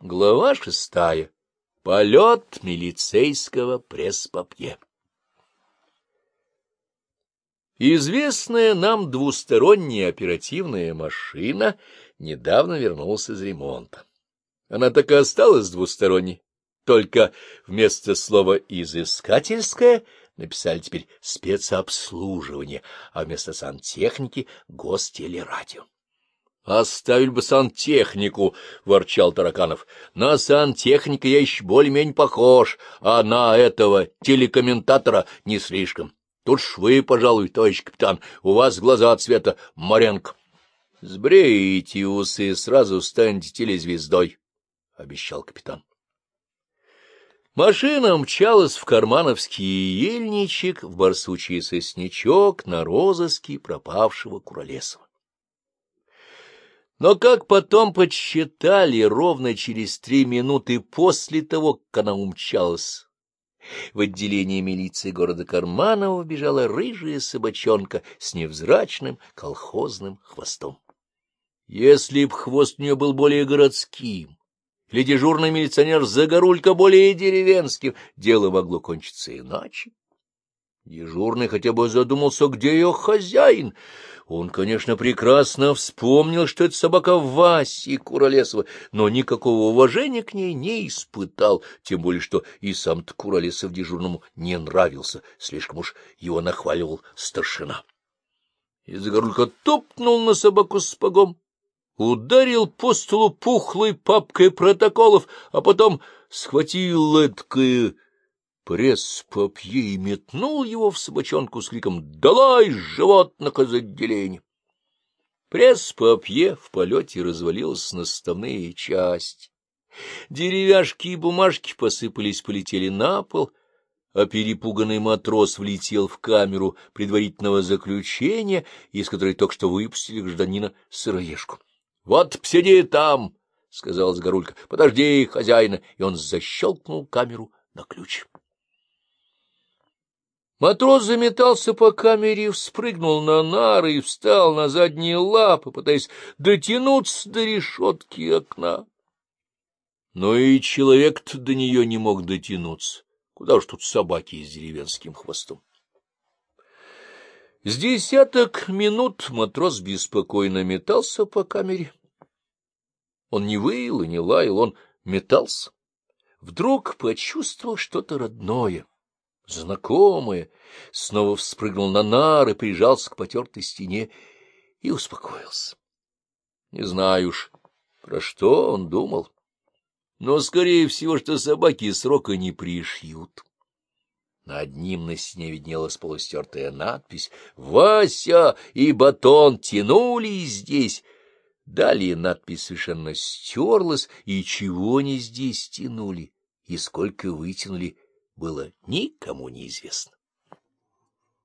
Глава шестая. Полет милицейского пресс-папье. Известная нам двусторонняя оперативная машина недавно вернулась из ремонта. Она так и осталась двусторонней, только вместо слова «изыскательская» написали теперь «спецобслуживание», а вместо сантехники — «гостелерадио». Оставили бы сантехнику, — ворчал Тараканов. — На сантехника я еще более-менее похож, а на этого телекомментатора не слишком. Тут ж вы, пожалуй, товарищ капитан, у вас глаза цвета моренк. — Сбреете усы, сразу станете телезвездой, — обещал капитан. Машина мчалась в кармановский ельничек, в барсучий сосничок, на розыске пропавшего Куролесова. Но, как потом подсчитали, ровно через три минуты после того, как она умчалась, в отделение милиции города Карманова бежала рыжая собачонка с невзрачным колхозным хвостом. Если б хвост у нее был более городским, или дежурный милиционер Загорулька более деревенским, дело могло кончиться иначе. Дежурный хотя бы задумался, где ее хозяин — он, конечно, прекрасно вспомнил, что это собака Васи Куролесова, но никакого уважения к ней не испытал, тем более, что и сам-то Куролесов дежурному не нравился, слишком уж его нахваливал старшина. И Загорулька топнул на собаку с погом, ударил по столу пухлой папкой протоколов, а потом схватил эткое пресс-папье и метнул его в собачонку с криком «Долой животных из отделения!». Пресс-папье в полете развалилось на составные части. Деревяшки и бумажки посыпались, полетели на пол, а перепуганный матрос влетел в камеру предварительного заключения, из которой только что выпустили гражданина сыроежку. — Вот посиди там, — сказал Сгорулька, — подожди хозяина, и он защелкнул камеру на ключ. Матрос заметался по камере, вспрыгнул на нары и встал на задние лапы, пытаясь дотянуться до решетки окна. Но и человек-то до нее не мог дотянуться. Куда уж тут собаки с деревенским хвостом. С десяток минут матрос беспокойно метался по камере. Он не выл и не лаял, он метался. Вдруг почувствовал что-то родное знакомое, снова вспрыгнул на нары, прижался к потертой стене и успокоился. Не знаю уж, про что он думал, но, скорее всего, что собаки срока не пришьют. Над ним на стене виднелась полустертая надпись «Вася и Батон тянули здесь». Далее надпись совершенно стерлась, и чего они здесь тянули, и сколько вытянули, было никому неизвестно.